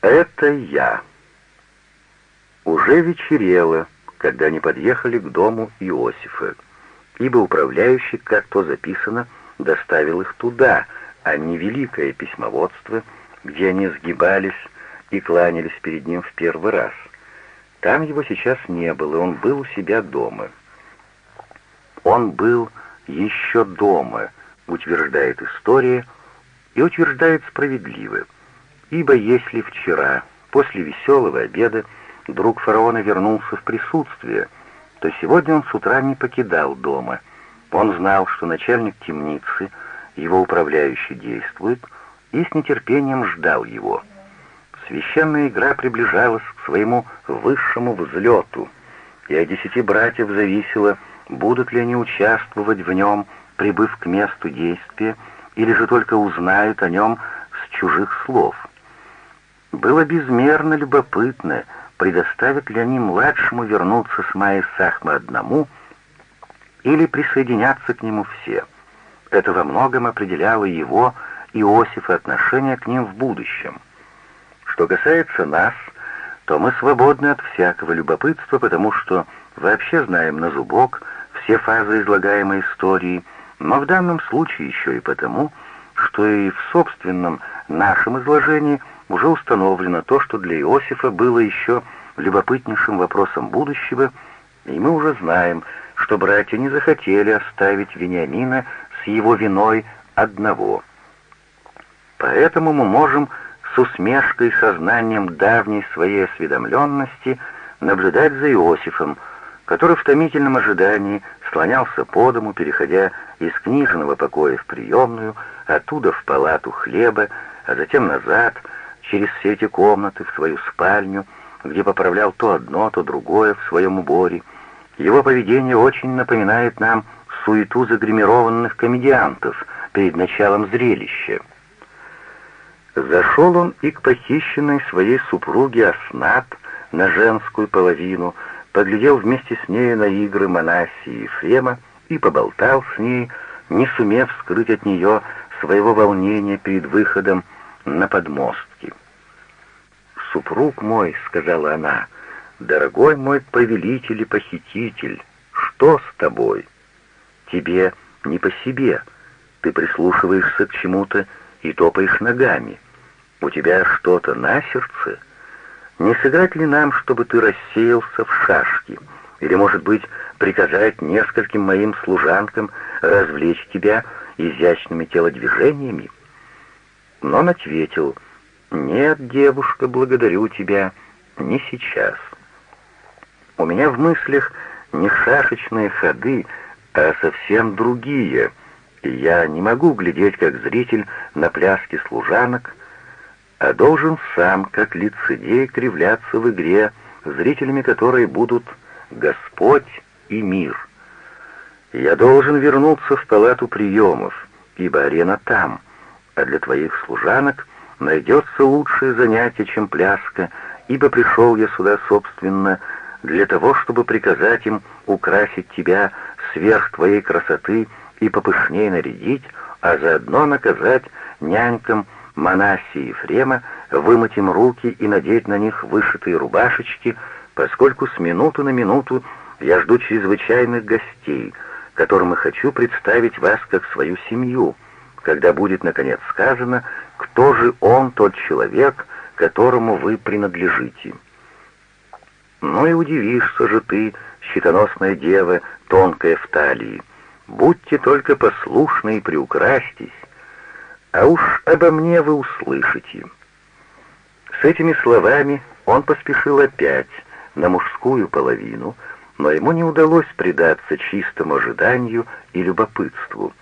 Это я. Уже вечерело, когда они подъехали к дому Иосифа, ибо управляющий, как то записано, доставил их туда, а не великое письмоводство, где они сгибались и кланялись перед ним в первый раз. Там его сейчас не было, он был у себя дома. Он был еще дома, утверждает история, и утверждает справедливо, ибо если вчера, после веселого обеда, друг фараона вернулся в присутствие, то сегодня он с утра не покидал дома. Он знал, что начальник темницы, его управляющий действует, и с нетерпением ждал его. Священная игра приближалась к своему высшему взлету, и от десяти братьев зависело, будут ли они участвовать в нем, прибыв к месту действия, или же только узнают о нем с чужих слов. Было безмерно любопытно, предоставят ли они младшему вернуться с Майей Сахма одному, или присоединятся к нему все. Это во многом определяло его, Иосифа, отношение к ним в будущем. Что касается нас, то мы свободны от всякого любопытства, потому что вообще знаем на зубок все фазы излагаемой истории, но в данном случае еще и потому, что и в собственном нашем изложении уже установлено то, что для Иосифа было еще любопытнейшим вопросом будущего, и мы уже знаем, что братья не захотели оставить Вениамина с его виной одного. Поэтому мы можем с усмешкой и сознанием давней своей осведомленности наблюдать за Иосифом, который в томительном ожидании слонялся по дому, переходя из книжного покоя в приемную, оттуда в палату хлеба, а затем назад, через все эти комнаты, в свою спальню, где поправлял то одно, то другое в своем уборе. Его поведение очень напоминает нам суету загримированных комедиантов перед началом зрелища. Зашел он и к похищенной своей супруге Аснат на женскую половину, поглядел вместе с нею на игры Манасии и Ефрема и поболтал с ней, не сумев скрыть от нее своего волнения перед выходом на подмостки. «Супруг мой», — сказала она, — «дорогой мой повелитель и похититель, что с тобой? Тебе не по себе, ты прислушиваешься к чему-то и топаешь ногами». У тебя что-то на сердце? Не сыграть ли нам, чтобы ты рассеялся в шашки? Или, может быть, приказать нескольким моим служанкам развлечь тебя изящными телодвижениями?» Но он ответил, «Нет, девушка, благодарю тебя, не сейчас. У меня в мыслях не шашечные ходы, а совсем другие, и я не могу глядеть как зритель на пляски служанок, а должен сам, как лицедей, кривляться в игре, зрителями которой будут Господь и мир. Я должен вернуться в палату приемов, ибо арена там, а для твоих служанок найдется лучшее занятие, чем пляска, ибо пришел я сюда, собственно, для того, чтобы приказать им украсить тебя сверх твоей красоты и попышнее нарядить, а заодно наказать нянькам Манасии и Ефрема, вымыть им руки и надеть на них вышитые рубашечки, поскольку с минуты на минуту я жду чрезвычайных гостей, которым и хочу представить вас как свою семью, когда будет, наконец, сказано, кто же он, тот человек, которому вы принадлежите. Ну и удивишься же ты, щитоносная дева, тонкая в талии. Будьте только послушны и приукрасьтесь, а уж обо мне вы услышите». С этими словами он поспешил опять на мужскую половину, но ему не удалось предаться чистому ожиданию и любопытству,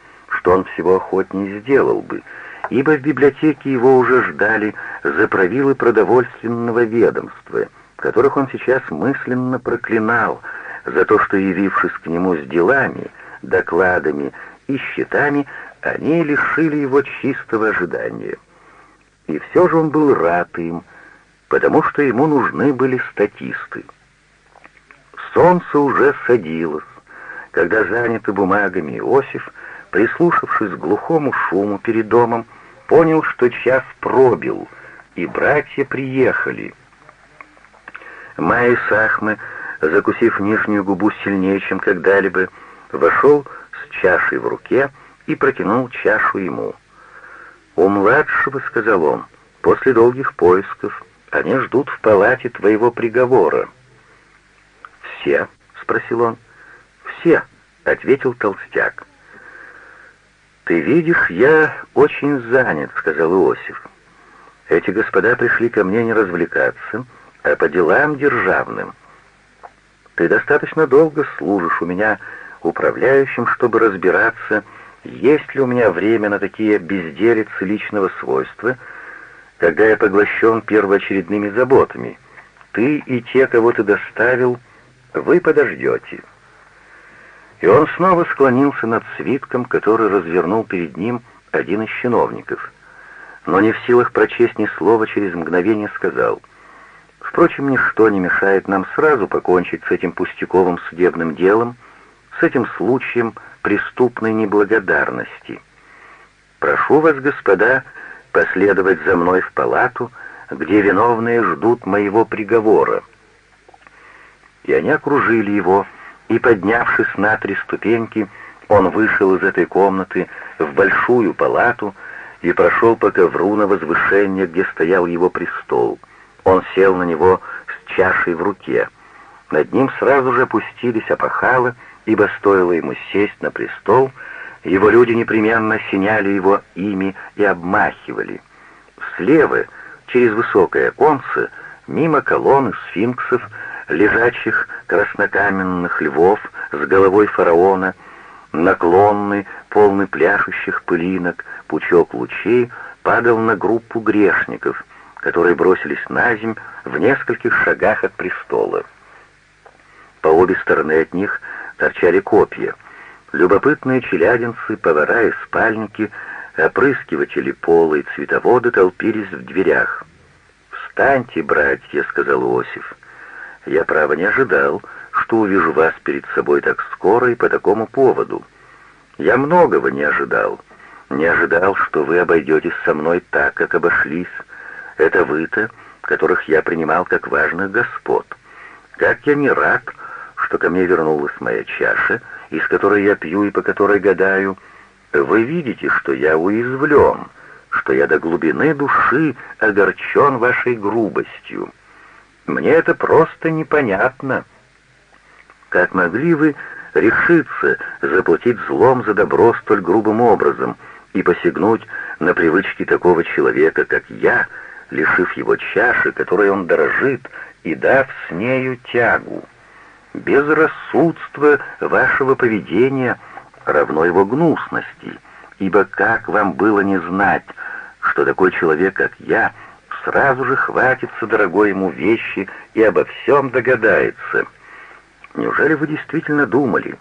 что он всего охотнее сделал бы, ибо в библиотеке его уже ждали заправилы продовольственного ведомства, которых он сейчас мысленно проклинал за то, что, явившись к нему с делами, докладами и счетами, они лишили его чистого ожидания. И все же он был рад им, потому что ему нужны были статисты. Солнце уже садилось, когда занятый бумагами Иосиф, прислушавшись к глухому шуму перед домом, понял, что час пробил, и братья приехали. Майя Сахмы, закусив нижнюю губу сильнее, чем когда-либо, вошел с чашей в руке и протянул чашу ему. «У младшего, — сказал он, — после долгих поисков они ждут в палате твоего приговора». «Все?» — спросил он. «Все», — ответил толстяк. «Ты видишь, я очень занят», — сказал Иосиф. «Эти господа пришли ко мне не развлекаться, а по делам державным. Ты достаточно долго служишь у меня управляющим, чтобы разбираться, есть ли у меня время на такие безделицы личного свойства, когда я поглощен первоочередными заботами. Ты и те, кого ты доставил, вы подождете». И он снова склонился над свитком, который развернул перед ним один из чиновников. Но не в силах прочесть ни слова, через мгновение сказал, «Впрочем, ничто не мешает нам сразу покончить с этим пустяковым судебным делом, с этим случаем преступной неблагодарности. Прошу вас, господа, последовать за мной в палату, где виновные ждут моего приговора». И они окружили его, и, поднявшись на три ступеньки, он вышел из этой комнаты в большую палату и прошел по ковру на возвышение, где стоял его престол. Он сел на него с чашей в руке. Над ним сразу же опустились опахалы, ибо стоило ему сесть на престол, его люди непременно осеняли его ими и обмахивали. Слева, через высокое оконце, мимо колонн сфинксов, лежачих краснокаменных львов с головой фараона, наклонный, полный пляшущих пылинок, пучок лучей падал на группу грешников, которые бросились на земь в нескольких шагах от престола. По обе стороны от них торчали копья. Любопытные челядинцы, повара и спальники, опрыскиватели пола и цветоводы толпились в дверях. «Встаньте, братья», — сказал Иосиф, — я, право, не ожидал, что увижу вас перед собой так скоро и по такому поводу. Я многого не ожидал. Не ожидал, что вы обойдетесь со мной так, как обошлись. Это вы-то, которых я принимал как важных господ. Как я не рад, что ко мне вернулась моя чаша, из которой я пью и по которой гадаю. Вы видите, что я уязвлен, что я до глубины души огорчен вашей грубостью. Мне это просто непонятно. Как могли вы решиться заплатить злом за добро столь грубым образом и посягнуть на привычки такого человека, как я, лишив его чаши, которой он дорожит, и дав с нею тягу? Безрассудство вашего поведения равно его гнусности, ибо как вам было не знать, что такой человек, как я, — сразу же хватится дорогой ему вещи и обо всем догадается. Неужели вы действительно думали,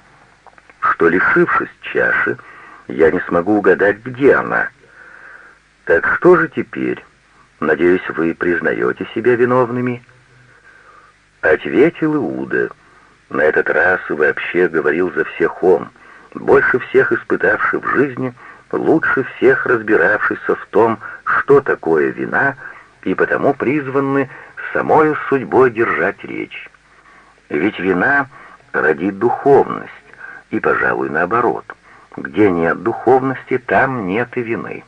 что, лишившись чаши, я не смогу угадать, где она? Так что же теперь? Надеюсь, вы признаете себя виновными?» Ответил Иуда. На этот раз вообще говорил за всех он, больше всех испытавший в жизни, лучше всех разбиравшийся в том, что такое вина — и потому призваны самою судьбой держать речь. Ведь вина родит духовность, и, пожалуй, наоборот. Где нет духовности, там нет и вины.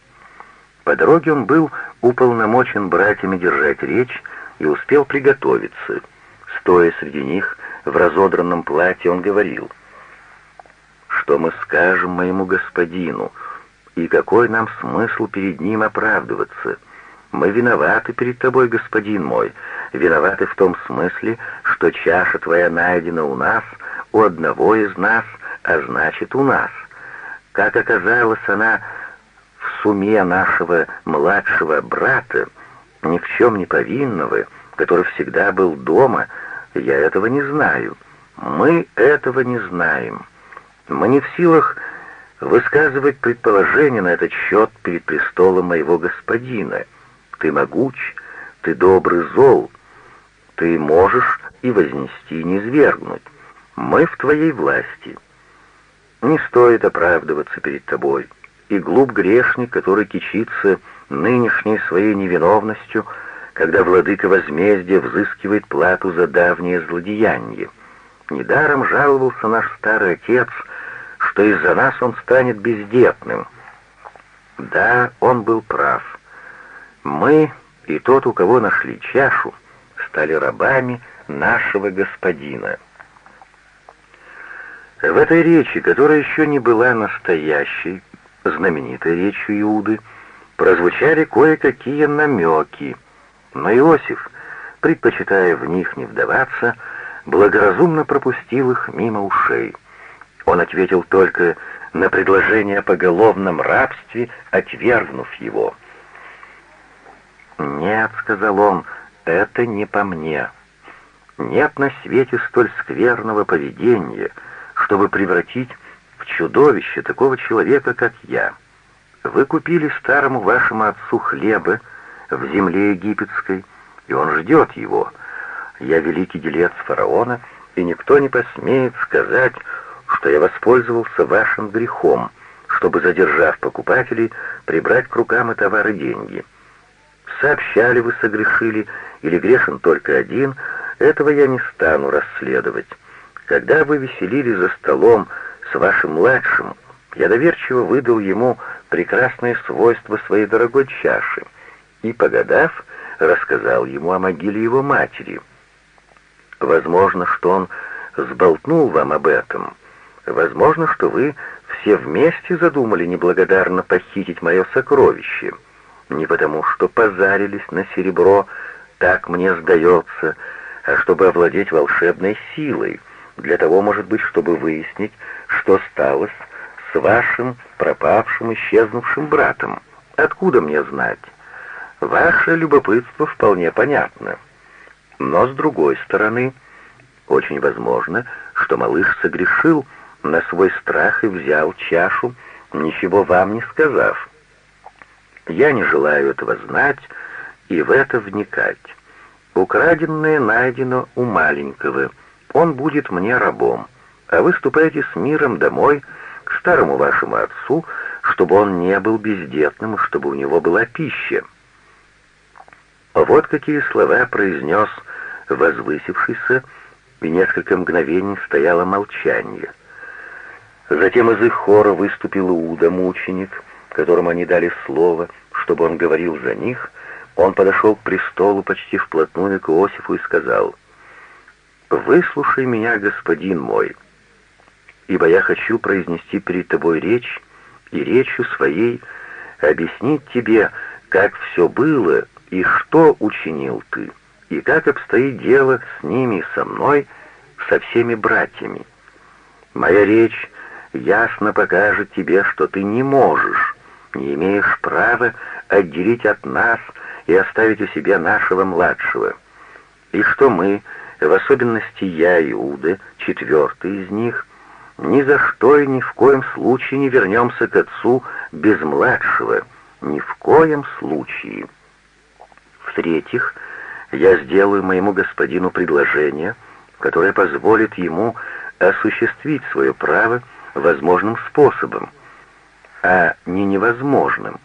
По дороге он был уполномочен братьями держать речь и успел приготовиться. Стоя среди них в разодранном платье, он говорил, «Что мы скажем моему господину, и какой нам смысл перед ним оправдываться?» Мы виноваты перед тобой, господин мой, виноваты в том смысле, что чаша твоя найдена у нас, у одного из нас, а значит у нас. Как оказалось, она в суме нашего младшего брата, ни в чем не повинного, который всегда был дома, я этого не знаю. Мы этого не знаем. Мы не в силах высказывать предположения на этот счет перед престолом моего господина — ты могуч, ты добрый зол, ты можешь и вознести, и низвергнуть. Мы в твоей власти. Не стоит оправдываться перед тобой, и глуп грешник, который кичится нынешней своей невиновностью, когда владыка возмездия взыскивает плату за давнее злодеяние. Недаром жаловался наш старый отец, что из-за нас он станет бездетным. Да, он был прав. Мы и тот, у кого нашли чашу, стали рабами нашего господина. В этой речи, которая еще не была настоящей, знаменитой речью Иуды, прозвучали кое-какие намеки, но Иосиф, предпочитая в них не вдаваться, благоразумно пропустил их мимо ушей. Он ответил только на предложение о поголовном рабстве, отвергнув его. «Нет», — сказал он, — «это не по мне. Нет на свете столь скверного поведения, чтобы превратить в чудовище такого человека, как я. Вы купили старому вашему отцу хлеба в земле египетской, и он ждет его. Я великий делец фараона, и никто не посмеет сказать, что я воспользовался вашим грехом, чтобы, задержав покупателей, прибрать к рукам и товары деньги. Сообщали вы согрешили, или грешен только один, этого я не стану расследовать. Когда вы веселились за столом с вашим младшим, я доверчиво выдал ему прекрасные свойства своей дорогой чаши и, погадав, рассказал ему о могиле его матери. Возможно, что он сболтнул вам об этом. Возможно, что вы все вместе задумали неблагодарно похитить мое сокровище. Не потому, что позарились на серебро, так мне сдается, а чтобы овладеть волшебной силой, для того, может быть, чтобы выяснить, что стало с вашим пропавшим, исчезнувшим братом. Откуда мне знать? Ваше любопытство вполне понятно. Но, с другой стороны, очень возможно, что малыш согрешил на свой страх и взял чашу, ничего вам не сказав. Я не желаю этого знать и в это вникать. Украденное найдено у маленького — он будет мне рабом, а вы ступаете с миром домой к старому вашему отцу, чтобы он не был бездетным чтобы у него была пища». Вот какие слова произнес возвысившийся, и несколько мгновений стояло молчание. Затем из их хора выступил Иуда, мученик, которому они дали слово, чтобы он говорил за них. Он подошел к престолу почти вплотную к Иосифу и сказал — «Выслушай меня, господин мой, ибо я хочу произнести перед тобой речь и речью своей объяснить тебе, как все было и что учинил ты, и как обстоит дело с ними со мной, со всеми братьями. Моя речь ясно покажет тебе, что ты не можешь, не имеешь права отделить от нас и оставить у себя нашего младшего, и что мы, в особенности я, Иуда, четвертый из них, ни за что и ни в коем случае не вернемся к отцу без младшего, ни в коем случае. В-третьих, я сделаю моему господину предложение, которое позволит ему осуществить свое право возможным способом, а не невозможным.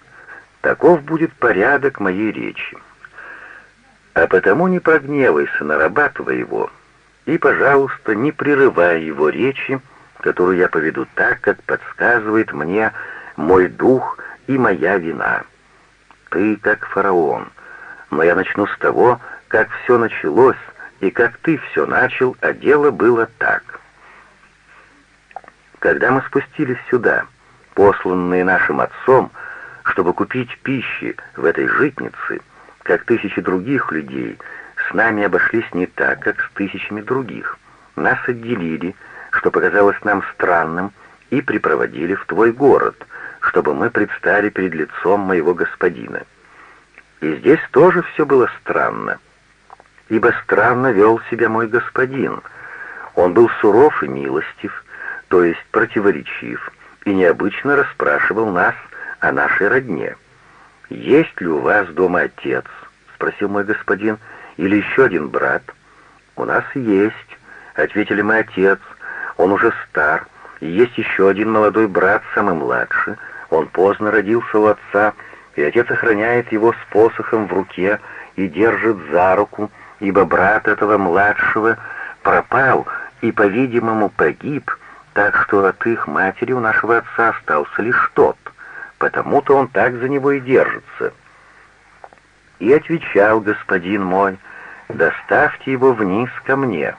Таков будет порядок моей речи. А потому не прогневайся на раба твоего, и, пожалуйста, не прерывай его речи, которую я поведу так, как подсказывает мне мой дух и моя вина. Ты как фараон, но я начну с того, как все началось, и как ты все начал, а дело было так. Когда мы спустились сюда, посланные нашим отцом, чтобы купить пищи в этой житнице, как тысячи других людей, с нами обошлись не так, как с тысячами других. Нас отделили, что показалось нам странным, и припроводили в твой город, чтобы мы предстали перед лицом моего господина. И здесь тоже все было странно, ибо странно вел себя мой господин. Он был суров и милостив, то есть противоречив, и необычно расспрашивал нас о нашей родне. «Есть ли у вас дома отец?» — спросил мой господин. «Или еще один брат?» «У нас есть», — ответили мы отец. «Он уже стар. И есть еще один молодой брат, самый младший. Он поздно родился у отца, и отец охраняет его с посохом в руке и держит за руку, ибо брат этого младшего пропал и, по-видимому, погиб, так что от их матери у нашего отца остался лишь тот, потому-то он так за него и держится. И отвечал господин мой, доставьте его вниз ко мне.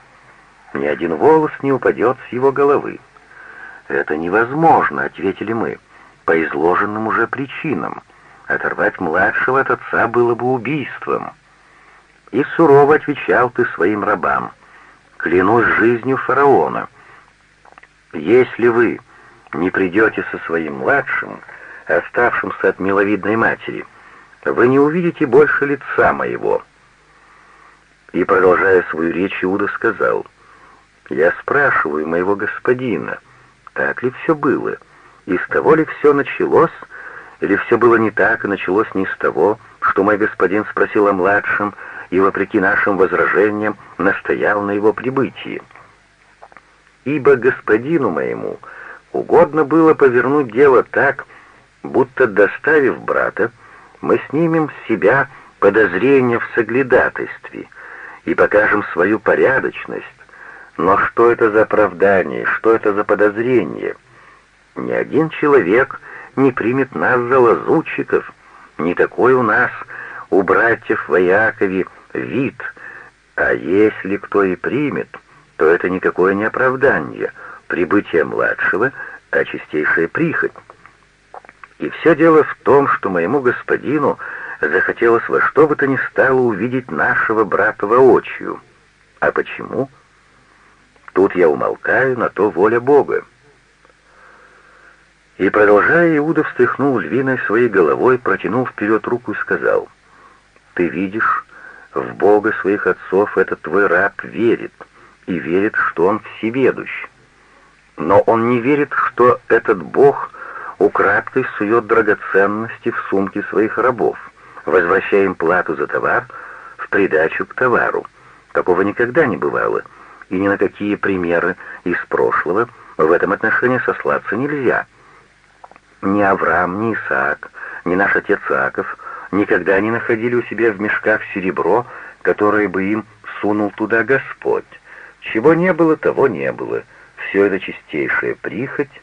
Ни один волос не упадет с его головы. Это невозможно, ответили мы, по изложенным уже причинам. Оторвать младшего от отца было бы убийством. И сурово отвечал ты своим рабам. Клянусь жизнью фараона. Если вы не придете со своим младшим, оставшимся от миловидной матери, вы не увидите больше лица моего». И, продолжая свою речь, Иуда сказал, «Я спрашиваю моего господина, так ли все было, и с того ли все началось, или все было не так и началось не с того, что мой господин спросил о младшем и, вопреки нашим возражениям, настоял на его прибытии? Ибо господину моему угодно было повернуть дело так, будто, доставив брата, мы снимем с себя подозрение в соглядатайстве и покажем свою порядочность. Но что это за оправдание, что это за подозрение? Ни один человек не примет нас за лазутчиков, не такой у нас, у братьев в Иакове, вид, а если кто и примет, то это никакое не оправдание, прибытие младшего, а чистейшая прихоть. И все дело в том, что моему господину захотелось во что бы то ни стало увидеть нашего брата воочию. А почему? Тут я умолкаю, на то воля Бога. И, продолжая, Иуда встряхнул львиной своей головой, протянул вперед руку и сказал, «Ты видишь, в Бога своих отцов этот твой раб верит, и верит, что он всеведущ. Но он не верит, что этот Бог украдкой сует драгоценности в сумки своих рабов, возвращая им плату за товар в придачу к товару. Такого никогда не бывало, и ни на какие примеры из прошлого в этом отношении сослаться нельзя. Ни Авраам, ни Исаак, ни наш отец Аков никогда не находили у себя в мешках серебро, которое бы им сунул туда Господь. Чего не было, того не было. Все это чистейшая прихоть,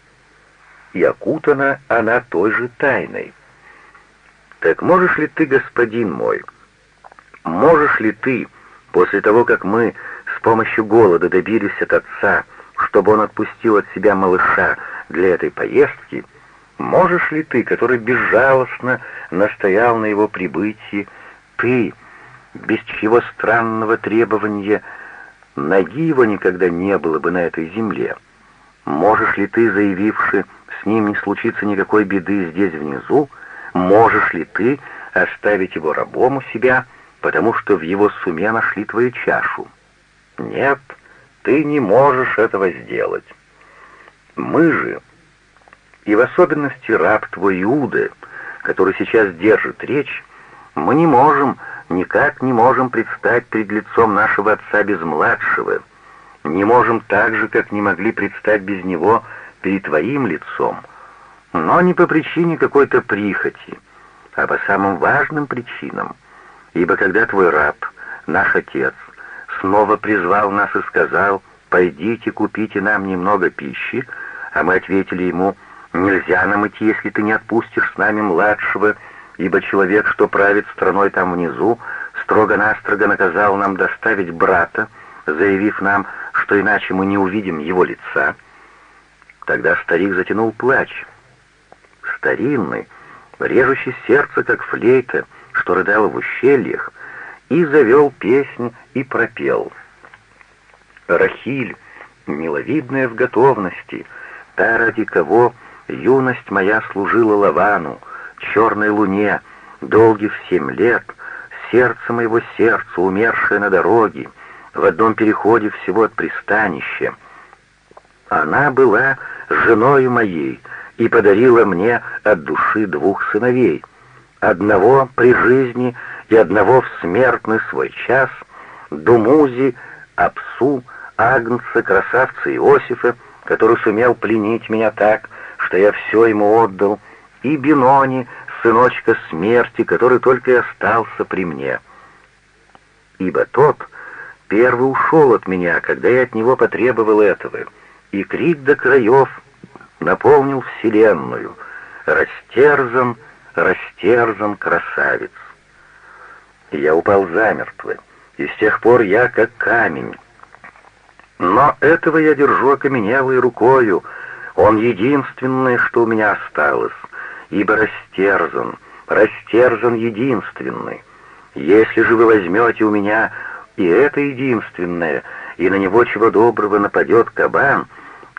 и окутана она той же тайной. Так можешь ли ты, господин мой, можешь ли ты, после того, как мы с помощью голода добились от отца, чтобы он отпустил от себя малыша для этой поездки, можешь ли ты, который безжалостно настоял на его прибытии, ты, без чего странного требования, ноги его никогда не было бы на этой земле, можешь ли ты, заявивший, с ним не случится никакой беды здесь внизу, можешь ли ты оставить его рабом у себя, потому что в его суме нашли твою чашу? Нет, ты не можешь этого сделать. Мы же, и в особенности раб твой Иуда, который сейчас держит речь, мы не можем, никак не можем предстать пред лицом нашего отца без младшего, не можем так же, как не могли предстать без него перед твоим лицом, но не по причине какой-то прихоти, а по самым важным причинам. Ибо когда твой раб, наш отец, снова призвал нас и сказал, «Пойдите, купите нам немного пищи», а мы ответили ему, «Нельзя нам идти, если ты не отпустишь с нами младшего, ибо человек, что правит страной там внизу, строго-настрого наказал нам доставить брата, заявив нам, что иначе мы не увидим его лица». Тогда старик затянул плач. Старинный, режущий сердце, как флейта, что рыдало в ущельях, и завел песнь и пропел. Рахиль, миловидная в готовности, та, ради кого юность моя служила Лавану, черной луне, долгих семь лет, сердце моего сердца, умершее на дороге, в одном переходе всего от пристанища. Она была женою моей и подарила мне от души двух сыновей, одного при жизни и одного в смертный свой час, Думузи, Апсу, Агнца, красавца Иосифа, который сумел пленить меня так, что я все ему отдал, и Бинони, сыночка смерти, который только и остался при мне. Ибо тот первый ушел от меня, когда я от него потребовал этого, и крик до краев наполнил вселенную. Растерзан, растерзан красавец. Я упал замертво, и с тех пор я как камень. Но этого я держу окаменелой рукою, он единственное, что у меня осталось, ибо растерзан, растерзан единственный. Если же вы возьмете у меня и это единственное, и на него чего доброго нападет кабан,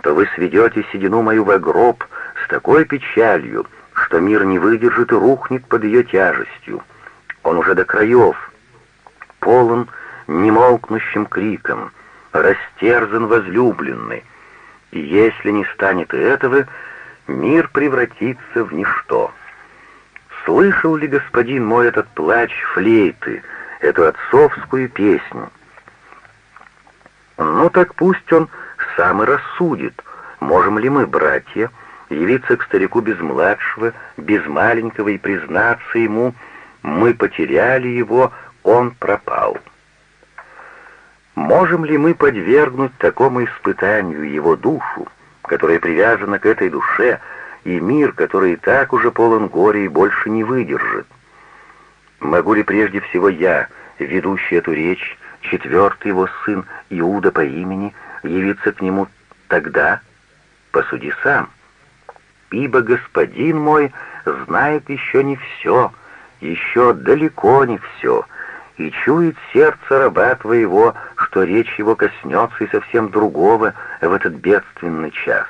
то вы сведете седину мою в гроб с такой печалью, что мир не выдержит и рухнет под ее тяжестью. Он уже до краев, полон немолкнущим криком, растерзан возлюбленный, и если не станет этого, мир превратится в ничто. Слышал ли господин мой этот плач флейты, эту отцовскую песню? Ну так пусть он сам и рассудит, можем ли мы, братья, явиться к старику без младшего, без маленького и признаться ему, мы потеряли его, он пропал. Можем ли мы подвергнуть такому испытанию его душу, которая привязана к этой душе, и мир, который и так уже полон горя и больше не выдержит? Могу ли прежде всего я, ведущий эту речь, четвертый его сын Иуда по имени, явиться к нему тогда? Посуди сам. Ибо господин мой знает еще не все, еще далеко не все, и чует сердце раба твоего, что речь его коснется и совсем другого в этот бедственный час.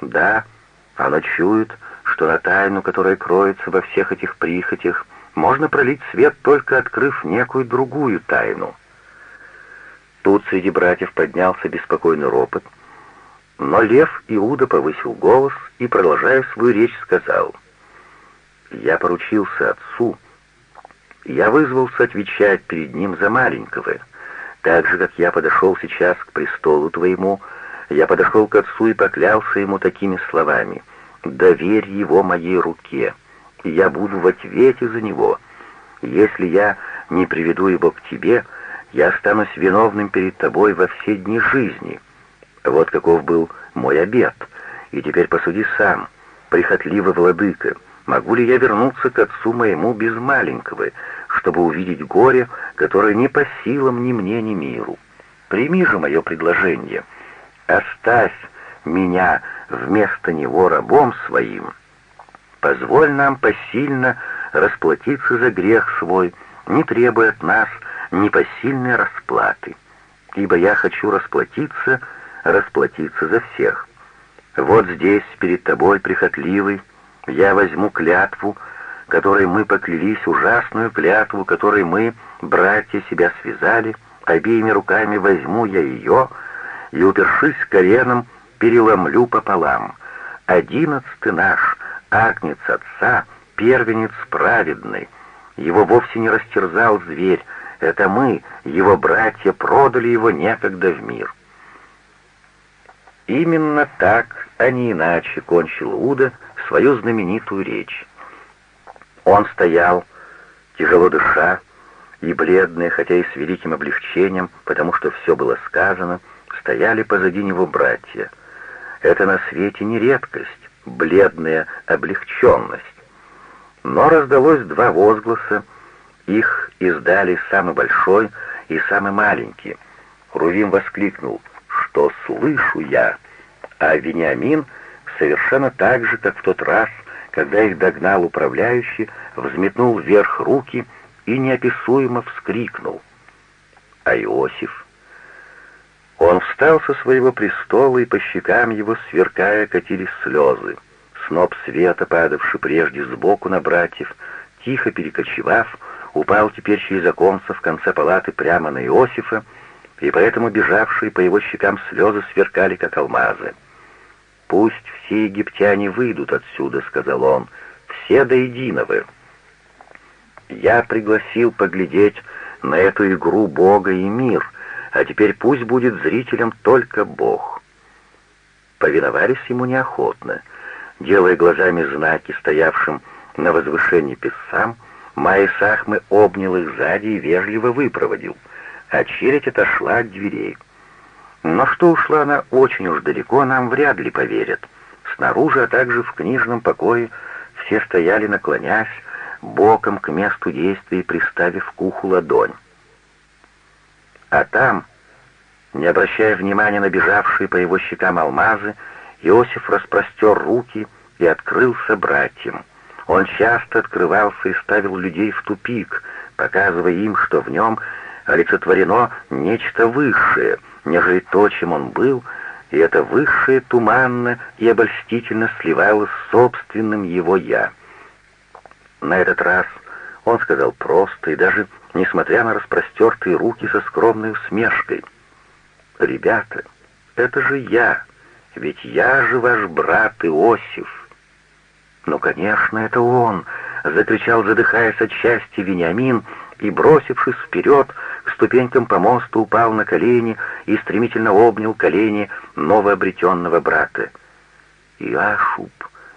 Да, оно чует, что на тайну, которая кроется во всех этих прихотях, можно пролить свет, только открыв некую другую тайну. Тут среди братьев поднялся беспокойный ропот, но лев Иуда повысил голос и, продолжая свою речь, сказал, «Я поручился отцу, я вызвался отвечать перед ним за маленького». Так же, как я подошел сейчас к престолу твоему, я подошел к отцу и поклялся ему такими словами. «Доверь его моей руке, и я буду в ответе за него. Если я не приведу его к тебе, я останусь виновным перед тобой во все дни жизни». Вот каков был мой обет. И теперь посуди сам, прихотливый владыка, могу ли я вернуться к отцу моему без маленького, чтобы увидеть горе, которое не по силам ни мне, ни миру. Прими же мое предложение. Оставь меня вместо него рабом своим. Позволь нам посильно расплатиться за грех свой, не требуя от нас непосильной расплаты. Ибо я хочу расплатиться, расплатиться за всех. Вот здесь, перед тобой, прихотливый, я возьму клятву, которой мы поклялись, ужасную клятву, которой мы, братья, себя связали, обеими руками возьму я ее и, упершись коленом, переломлю пополам. Одиннадцатый наш, агнец отца, первенец праведный. Его вовсе не растерзал зверь, это мы, его братья, продали его некогда в мир. Именно так, а не иначе, кончил Уда свою знаменитую речь. Он стоял, тяжело дыша, и бледные, хотя и с великим облегчением, потому что все было сказано, стояли позади него братья. Это на свете не редкость, бледная облегченность. Но раздалось два возгласа, их издали самый большой и самый маленький. Рувим воскликнул «Что слышу я?» А Вениамин совершенно так же, как в тот раз, когда их догнал управляющий, взметнул вверх руки и неописуемо вскрикнул. А Иосиф? Он встал со своего престола, и по щекам его, сверкая, катились слезы. Сноп света, падавший прежде сбоку на братьев, тихо перекочевав, упал теперь через оконца в конце палаты прямо на Иосифа, и поэтому бежавшие по его щекам слезы сверкали, как алмазы. «Пусть все египтяне выйдут отсюда», — сказал он, — «все до единого». Я пригласил поглядеть на эту игру Бога и мир, а теперь пусть будет зрителем только Бог. Повиновались ему неохотно, делая глазами знаки стоявшим на возвышении Пессам, Майя Сахмы обнял их сзади и вежливо выпроводил, а челядь отошла от дверей. Но что ушла она очень уж далеко, нам вряд ли поверят. Снаружи, а также в книжном покое все стояли, наклонясь, боком к месту действия, приставив к уху ладонь. А там, не обращая внимания на бежавшие по его щекам алмазы, Иосиф распростер руки и открылся братьям. Он часто открывался и ставил людей в тупик, показывая им, что в нем олицетворено нечто высшее, нежели то, чем он был, и это высшее туманно и обольстительно сливалось с собственным его «я». На этот раз он сказал просто и даже, несмотря на распростертые руки со скромной усмешкой, «Ребята, это же я, ведь я же ваш брат Иосиф». «Ну, конечно, это он!» — закричал, задыхаясь от счастья Вениамин, и, бросившись вперед, ступенькам помоста упал на колени и стремительно обнял колени новообретенного брата. «Иашуб,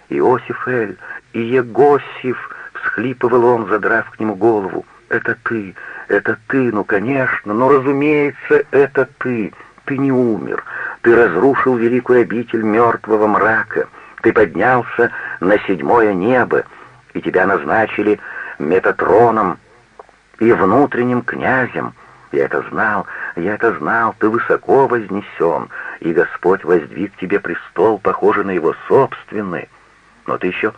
Иосиф Эль, Иегосиф!» — всхлипывал он, задрав к нему голову. «Это ты, это ты, ну, конечно, но, разумеется, это ты. Ты не умер, ты разрушил великую обитель мертвого мрака, ты поднялся на седьмое небо, и тебя назначили Метатроном, и внутренним князем. Я это знал, я это знал, ты высоко вознесен, и Господь воздвиг тебе престол, похожий на его собственный. Но ты еще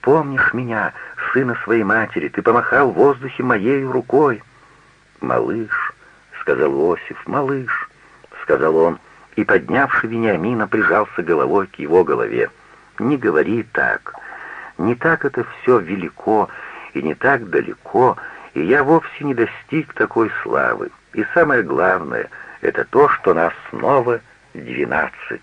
помнишь меня, сына своей матери, ты помахал в воздухе моей рукой. «Малыш», — сказал Иосиф, — «малыш», — сказал он, и, поднявший Вениамина, прижался головой к его голове. «Не говори так. Не так это все велико и не так далеко, и я вовсе не достиг такой славы. И самое главное — это то, что нас снова двенадцать.